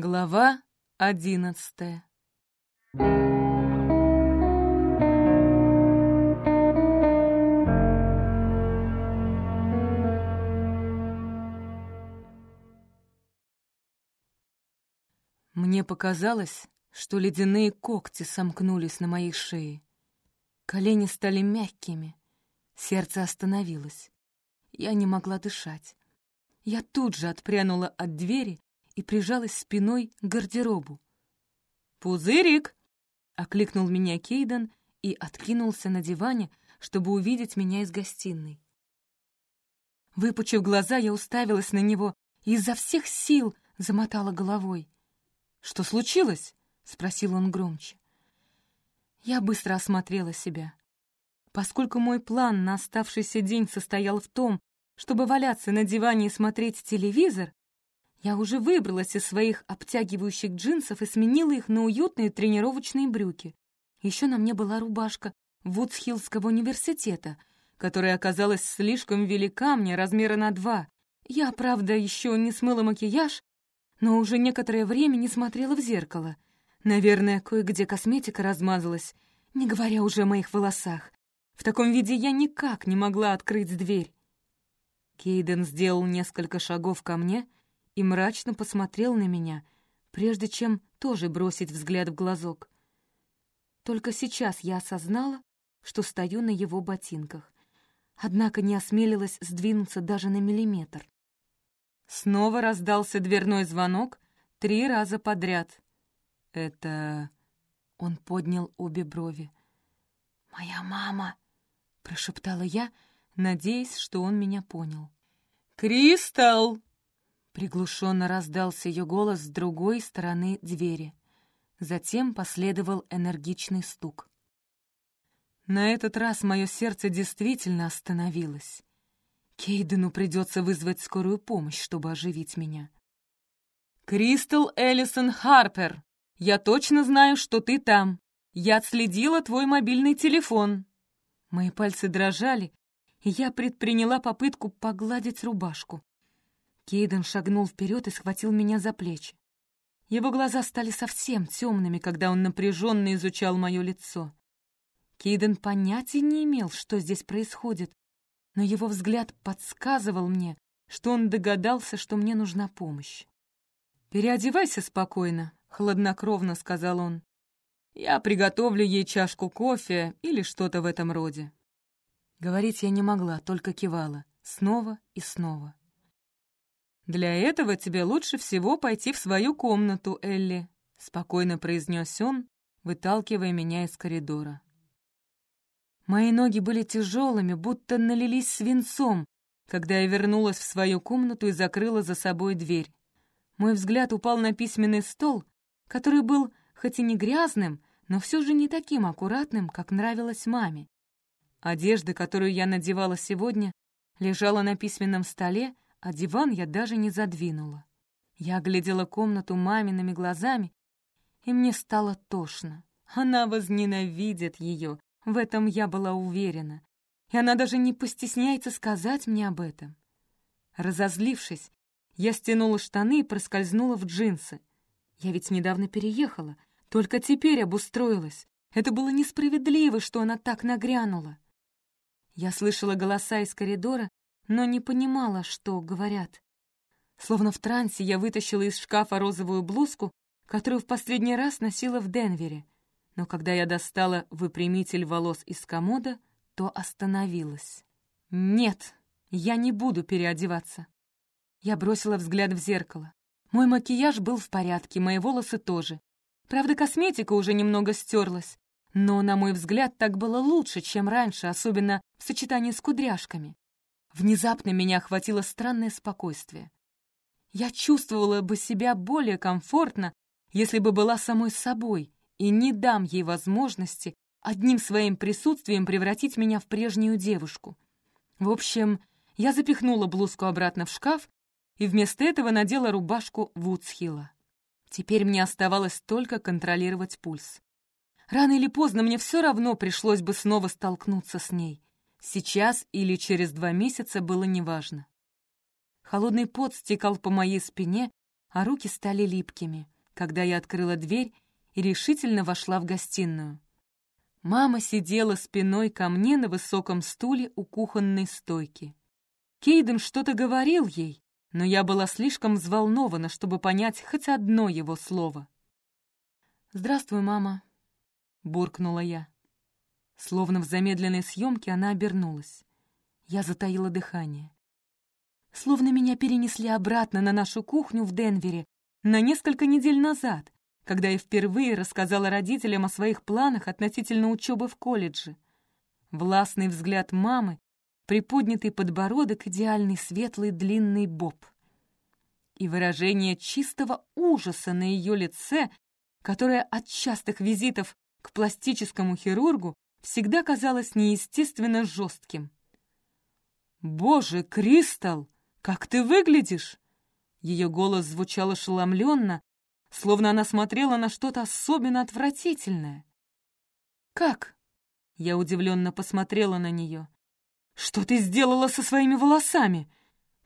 Глава одиннадцатая Мне показалось, что ледяные когти сомкнулись на моей шее. Колени стали мягкими, сердце остановилось. Я не могла дышать. Я тут же отпрянула от двери и прижалась спиной к гардеробу. «Пузырик!» — окликнул меня Кейден и откинулся на диване, чтобы увидеть меня из гостиной. Выпучив глаза, я уставилась на него и изо всех сил замотала головой. «Что случилось?» — спросил он громче. Я быстро осмотрела себя. Поскольку мой план на оставшийся день состоял в том, чтобы валяться на диване и смотреть телевизор, я уже выбралась из своих обтягивающих джинсов и сменила их на уютные тренировочные брюки. Еще на мне была рубашка Вудсхиллского университета, которая оказалась слишком велика мне, размера на два. Я, правда, еще не смыла макияж, но уже некоторое время не смотрела в зеркало. Наверное, кое-где косметика размазалась, не говоря уже о моих волосах. В таком виде я никак не могла открыть дверь. Кейден сделал несколько шагов ко мне — и мрачно посмотрел на меня, прежде чем тоже бросить взгляд в глазок. Только сейчас я осознала, что стою на его ботинках, однако не осмелилась сдвинуться даже на миллиметр. Снова раздался дверной звонок три раза подряд. «Это...» — он поднял обе брови. «Моя мама!» — прошептала я, надеясь, что он меня понял. «Кристалл!» Приглушенно раздался ее голос с другой стороны двери. Затем последовал энергичный стук. На этот раз мое сердце действительно остановилось. Кейдену придется вызвать скорую помощь, чтобы оживить меня. «Кристал Эллисон Харпер, я точно знаю, что ты там. Я отследила твой мобильный телефон». Мои пальцы дрожали, и я предприняла попытку погладить рубашку. Кейден шагнул вперед и схватил меня за плечи. Его глаза стали совсем темными, когда он напряженно изучал мое лицо. Кейден понятия не имел, что здесь происходит, но его взгляд подсказывал мне, что он догадался, что мне нужна помощь. «Переодевайся спокойно», — хладнокровно сказал он. «Я приготовлю ей чашку кофе или что-то в этом роде». Говорить я не могла, только кивала, снова и снова. «Для этого тебе лучше всего пойти в свою комнату, Элли», — спокойно произнес он, выталкивая меня из коридора. Мои ноги были тяжелыми, будто налились свинцом, когда я вернулась в свою комнату и закрыла за собой дверь. Мой взгляд упал на письменный стол, который был хоть и не грязным, но все же не таким аккуратным, как нравилось маме. Одежда, которую я надевала сегодня, лежала на письменном столе, а диван я даже не задвинула. Я оглядела комнату мамиными глазами, и мне стало тошно. Она возненавидит ее, в этом я была уверена, и она даже не постесняется сказать мне об этом. Разозлившись, я стянула штаны и проскользнула в джинсы. Я ведь недавно переехала, только теперь обустроилась. Это было несправедливо, что она так нагрянула. Я слышала голоса из коридора но не понимала, что говорят. Словно в трансе я вытащила из шкафа розовую блузку, которую в последний раз носила в Денвере. Но когда я достала выпрямитель волос из комода, то остановилась. «Нет, я не буду переодеваться». Я бросила взгляд в зеркало. Мой макияж был в порядке, мои волосы тоже. Правда, косметика уже немного стерлась, но, на мой взгляд, так было лучше, чем раньше, особенно в сочетании с кудряшками. Внезапно меня охватило странное спокойствие. Я чувствовала бы себя более комфортно, если бы была самой собой, и не дам ей возможности одним своим присутствием превратить меня в прежнюю девушку. В общем, я запихнула блузку обратно в шкаф и вместо этого надела рубашку Вудсхилла. Теперь мне оставалось только контролировать пульс. Рано или поздно мне все равно пришлось бы снова столкнуться с ней. Сейчас или через два месяца было неважно. Холодный пот стекал по моей спине, а руки стали липкими, когда я открыла дверь и решительно вошла в гостиную. Мама сидела спиной ко мне на высоком стуле у кухонной стойки. Кейден что-то говорил ей, но я была слишком взволнована, чтобы понять хоть одно его слово. «Здравствуй, мама», — буркнула я. Словно в замедленной съемке она обернулась. Я затаила дыхание. Словно меня перенесли обратно на нашу кухню в Денвере на несколько недель назад, когда я впервые рассказала родителям о своих планах относительно учебы в колледже. Властный взгляд мамы, приподнятый подбородок, идеальный светлый длинный боб. И выражение чистого ужаса на ее лице, которое от частых визитов к пластическому хирургу всегда казалось неестественно жестким. «Боже, Кристал, как ты выглядишь!» Ее голос звучал ошеломленно, словно она смотрела на что-то особенно отвратительное. «Как?» — я удивленно посмотрела на нее. «Что ты сделала со своими волосами?»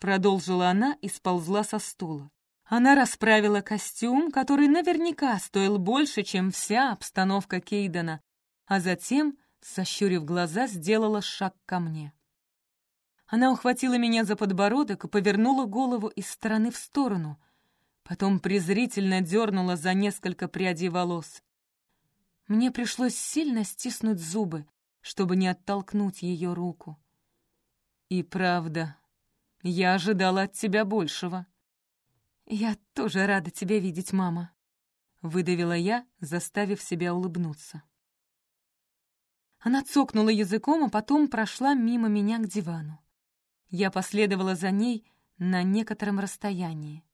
Продолжила она и сползла со стула. Она расправила костюм, который наверняка стоил больше, чем вся обстановка Кейдена, а затем, сощурив глаза, сделала шаг ко мне. Она ухватила меня за подбородок и повернула голову из стороны в сторону — потом презрительно дернула за несколько прядей волос. Мне пришлось сильно стиснуть зубы, чтобы не оттолкнуть ее руку. И правда, я ожидала от тебя большего. «Я тоже рада тебя видеть, мама», — выдавила я, заставив себя улыбнуться. Она цокнула языком, а потом прошла мимо меня к дивану. Я последовала за ней на некотором расстоянии.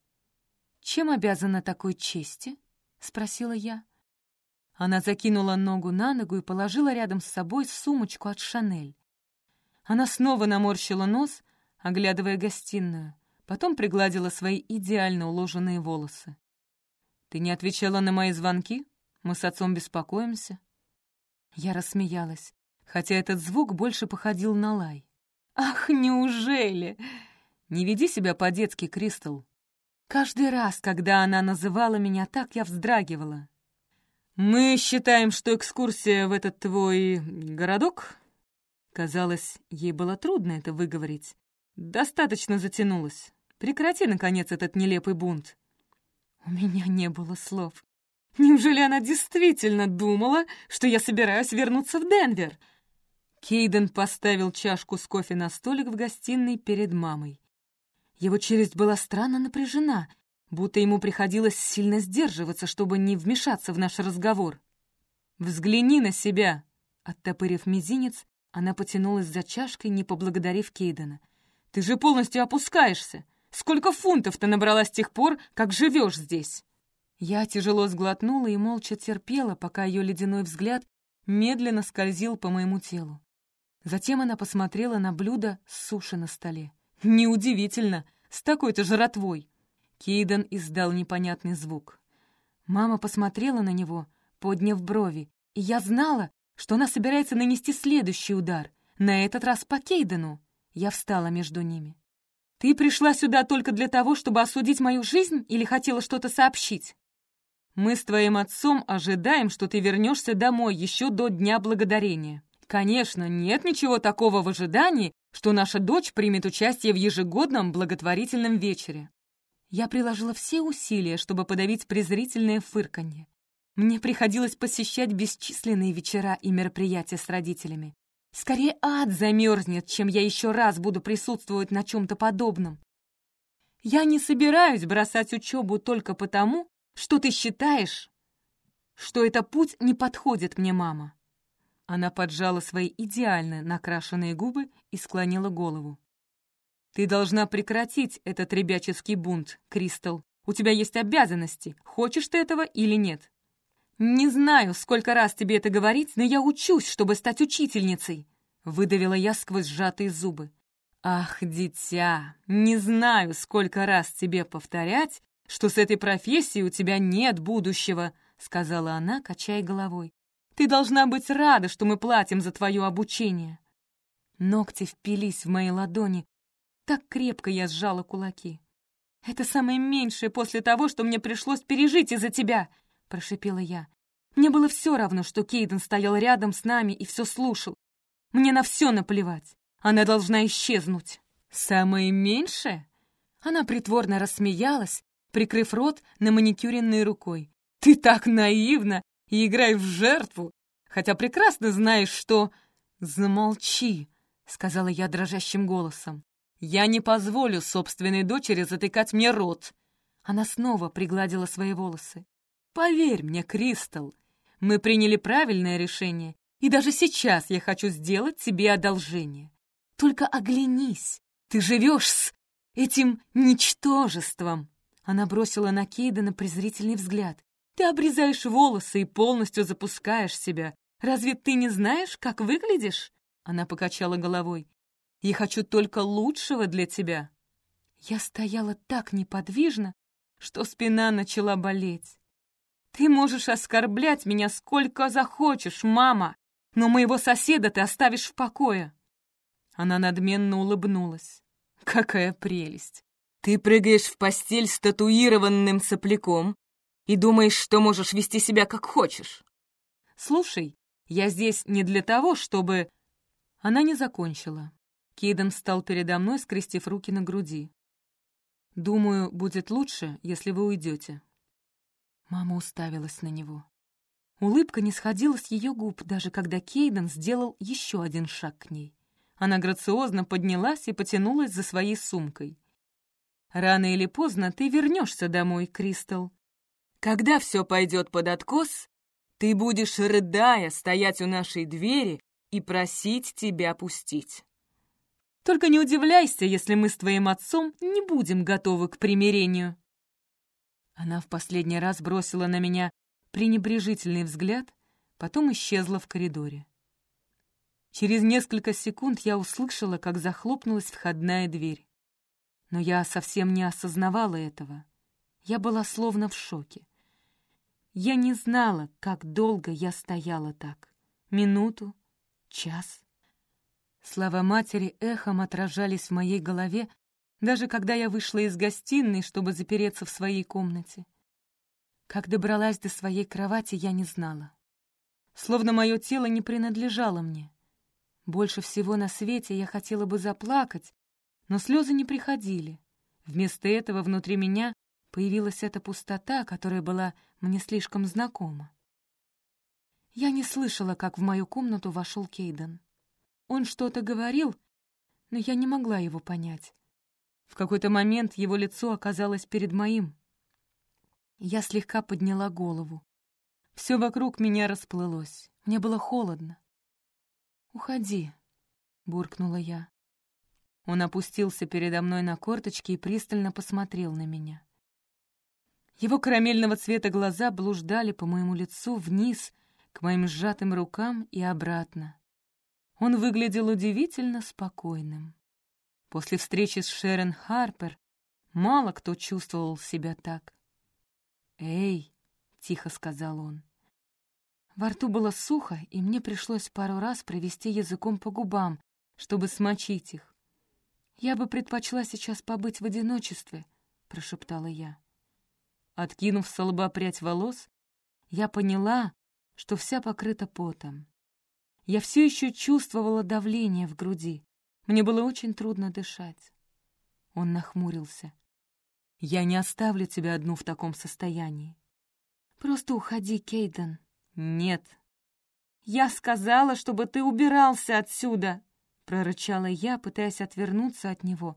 «Чем обязана такой чести?» — спросила я. Она закинула ногу на ногу и положила рядом с собой сумочку от Шанель. Она снова наморщила нос, оглядывая гостиную, потом пригладила свои идеально уложенные волосы. «Ты не отвечала на мои звонки? Мы с отцом беспокоимся». Я рассмеялась, хотя этот звук больше походил на лай. «Ах, неужели?» «Не веди себя по-детски, Кристал. Каждый раз, когда она называла меня так, я вздрагивала. «Мы считаем, что экскурсия в этот твой городок...» Казалось, ей было трудно это выговорить. «Достаточно затянулась. Прекрати, наконец, этот нелепый бунт». У меня не было слов. Неужели она действительно думала, что я собираюсь вернуться в Денвер? Кейден поставил чашку с кофе на столик в гостиной перед мамой. Его челюсть была странно напряжена, будто ему приходилось сильно сдерживаться, чтобы не вмешаться в наш разговор. «Взгляни на себя!» Оттопырив мизинец, она потянулась за чашкой, не поблагодарив Кейдена. «Ты же полностью опускаешься! Сколько фунтов ты набрала с тех пор, как живешь здесь?» Я тяжело сглотнула и молча терпела, пока ее ледяной взгляд медленно скользил по моему телу. Затем она посмотрела на блюдо с суши на столе. Неудивительно, с такой-то жратвой. Кейден издал непонятный звук. Мама посмотрела на него, подняв брови, и я знала, что она собирается нанести следующий удар, на этот раз по Кейдену. Я встала между ними. «Ты пришла сюда только для того, чтобы осудить мою жизнь или хотела что-то сообщить?» «Мы с твоим отцом ожидаем, что ты вернешься домой еще до Дня Благодарения. Конечно, нет ничего такого в ожидании, что наша дочь примет участие в ежегодном благотворительном вечере. Я приложила все усилия, чтобы подавить презрительное фырканье. Мне приходилось посещать бесчисленные вечера и мероприятия с родителями. Скорее ад замерзнет, чем я еще раз буду присутствовать на чем-то подобном. Я не собираюсь бросать учебу только потому, что ты считаешь, что этот путь не подходит мне, мама. Она поджала свои идеально накрашенные губы и склонила голову. «Ты должна прекратить этот ребяческий бунт, Кристал. У тебя есть обязанности, хочешь ты этого или нет?» «Не знаю, сколько раз тебе это говорить, но я учусь, чтобы стать учительницей», — выдавила я сквозь сжатые зубы. «Ах, дитя, не знаю, сколько раз тебе повторять, что с этой профессией у тебя нет будущего», — сказала она, качая головой. Ты должна быть рада, что мы платим за твое обучение!» Ногти впились в мои ладони. Так крепко я сжала кулаки. «Это самое меньшее после того, что мне пришлось пережить из-за тебя!» — прошипела я. Мне было все равно, что Кейден стоял рядом с нами и все слушал. Мне на все наплевать. Она должна исчезнуть. «Самое меньшее?» Она притворно рассмеялась, прикрыв рот на маникюренной рукой. «Ты так наивна и играешь в жертву, хотя прекрасно знаешь, что...» «Замолчи», — сказала я дрожащим голосом. «Я не позволю собственной дочери затыкать мне рот». Она снова пригладила свои волосы. «Поверь мне, Кристал, мы приняли правильное решение, и даже сейчас я хочу сделать тебе одолжение. Только оглянись, ты живешь с этим ничтожеством!» Она бросила на Кейдена презрительный взгляд. «Ты обрезаешь волосы и полностью запускаешь себя. Разве ты не знаешь, как выглядишь?» Она покачала головой. «Я хочу только лучшего для тебя». Я стояла так неподвижно, что спина начала болеть. «Ты можешь оскорблять меня сколько захочешь, мама, но моего соседа ты оставишь в покое». Она надменно улыбнулась. «Какая прелесть! Ты прыгаешь в постель с татуированным сопляком и думаешь, что можешь вести себя как хочешь. Слушай, я здесь не для того, чтобы...» Она не закончила. Кейден встал передо мной, скрестив руки на груди. «Думаю, будет лучше, если вы уйдете». Мама уставилась на него. Улыбка не сходила с ее губ, даже когда Кейден сделал еще один шаг к ней. Она грациозно поднялась и потянулась за своей сумкой. «Рано или поздно ты вернешься домой, Кристал. Когда все пойдет под откос, ты будешь, рыдая, стоять у нашей двери и просить тебя пустить. Только не удивляйся, если мы с твоим отцом не будем готовы к примирению». Она в последний раз бросила на меня пренебрежительный взгляд, потом исчезла в коридоре. Через несколько секунд я услышала, как захлопнулась входная дверь. Но я совсем не осознавала этого. Я была словно в шоке. Я не знала, как долго я стояла так. Минуту, час. Слова матери эхом отражались в моей голове, даже когда я вышла из гостиной, чтобы запереться в своей комнате. Как добралась до своей кровати, я не знала. Словно мое тело не принадлежало мне. Больше всего на свете я хотела бы заплакать, но слезы не приходили. Вместо этого внутри меня появилась эта пустота, которая была мне слишком знакома. Я не слышала, как в мою комнату вошел Кейден. Он что-то говорил, но я не могла его понять. В какой-то момент его лицо оказалось перед моим. Я слегка подняла голову. Все вокруг меня расплылось. Мне было холодно. «Уходи», — буркнула я. Он опустился передо мной на корточки и пристально посмотрел на меня. Его карамельного цвета глаза блуждали по моему лицу вниз, к моим сжатым рукам и обратно. Он выглядел удивительно спокойным. После встречи с Шерон Харпер мало кто чувствовал себя так. «Эй!» — тихо сказал он. Во рту было сухо, и мне пришлось пару раз провести языком по губам, чтобы смочить их. «Я бы предпочла сейчас побыть в одиночестве», — прошептала я. Откинув с лба прядь волос, я поняла, что вся покрыта потом. Я все еще чувствовала давление в груди. Мне было очень трудно дышать. Он нахмурился. «Я не оставлю тебя одну в таком состоянии. Просто уходи, Кейден», «Нет». «Я сказала, чтобы ты убирался отсюда!» Прорычала я, пытаясь отвернуться от него.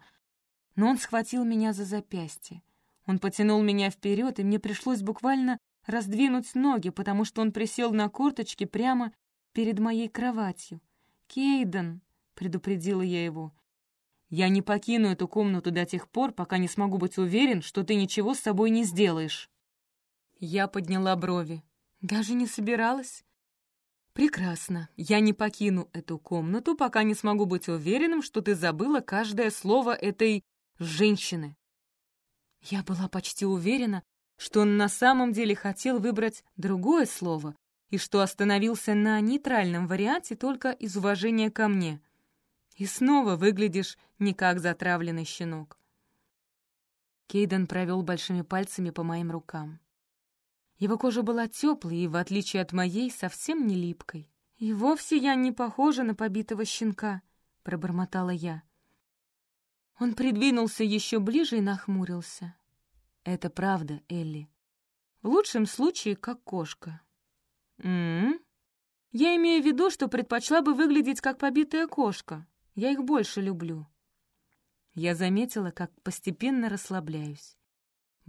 Но он схватил меня за запястье. Он потянул меня вперед, и мне пришлось буквально раздвинуть ноги, потому что он присел на корточки прямо перед моей кроватью. «Кейден!» — предупредила я его. «Я не покину эту комнату до тех пор, пока не смогу быть уверен, что ты ничего с собой не сделаешь». Я подняла брови. Даже не собиралась? Прекрасно. Я не покину эту комнату, пока не смогу быть уверенным, что ты забыла каждое слово этой женщины. Я была почти уверена, что он на самом деле хотел выбрать другое слово и что остановился на нейтральном варианте только из уважения ко мне. И снова выглядишь не как затравленный щенок. Кейден провел большими пальцами по моим рукам. Его кожа была теплой и, в отличие от моей, совсем не липкой. «И вовсе я не похожа на побитого щенка», — пробормотала я. Он придвинулся еще ближе и нахмурился. «Это правда, Элли. В лучшем случае, как кошка». «М-м-м. Я имею в виду, что предпочла бы выглядеть как побитая кошка. Я их больше люблю». Я заметила, как постепенно расслабляюсь.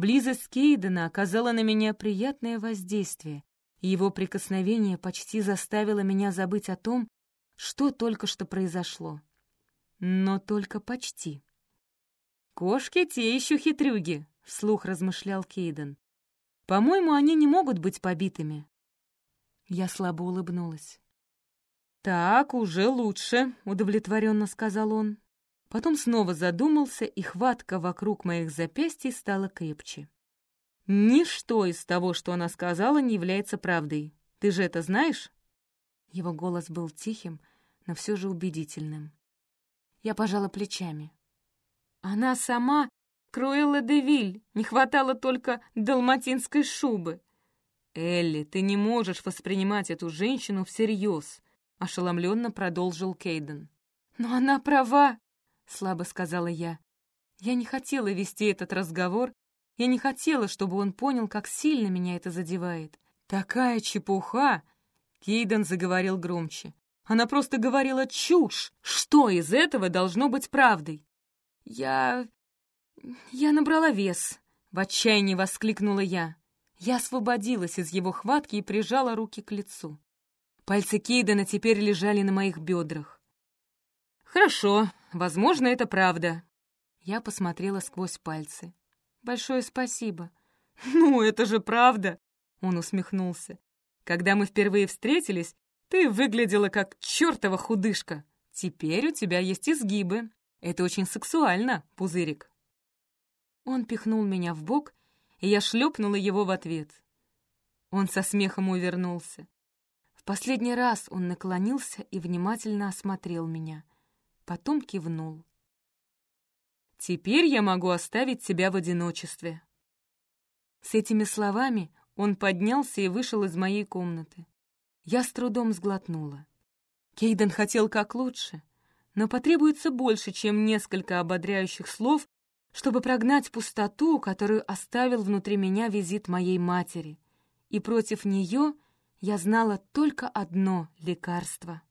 Близость Кейдена оказала на меня приятное воздействие, и его прикосновение почти заставило меня забыть о том, что только что произошло. Но только почти. «Кошки те еще хитрюги», — вслух размышлял Кейден. «По-моему, они не могут быть побитыми». Я слабо улыбнулась. «Так, уже лучше», — удовлетворенно сказал он. Потом снова задумался, и хватка вокруг моих запястий стала крепче. «Ничто из того, что она сказала, не является правдой. Ты же это знаешь?» Его голос был тихим, но все же убедительным. Я пожала плечами. Она сама Круэлла де Виль, не хватало только далматинской шубы. «Элли, ты не можешь воспринимать эту женщину всерьез», — ошеломленно продолжил Кейден. «Но она права», — слабо сказала я. Я не хотела вести этот разговор, я не хотела, чтобы он понял, как сильно меня это задевает. «Такая чепуха!» — Кейден заговорил громче. «Она просто говорила чушь! Что из этого должно быть правдой?» «Я... я набрала вес», — в отчаянии воскликнула я. Я освободилась из его хватки и прижала руки к лицу. Пальцы Кейдена теперь лежали на моих бедрах. «Хорошо, возможно, это правда». Я посмотрела сквозь пальцы. «Большое спасибо». «Ну, это же правда!» — он усмехнулся. «Когда мы впервые встретились, ты выглядела как чертова худышка. Теперь у тебя есть изгибы. Это очень сексуально, пузырик». Он пихнул меня в бок, и я шлепнула его в ответ. Он со смехом увернулся. В последний раз он наклонился и внимательно осмотрел меня. Потом кивнул. «Теперь я могу оставить тебя в одиночестве». С этими словами он поднялся и вышел из моей комнаты. Я с трудом сглотнула. Кейден хотел как лучше, но потребуется больше, чем несколько ободряющих слов, чтобы прогнать пустоту, которую оставил внутри меня визит моей матери. И против нее я знала только одно лекарство —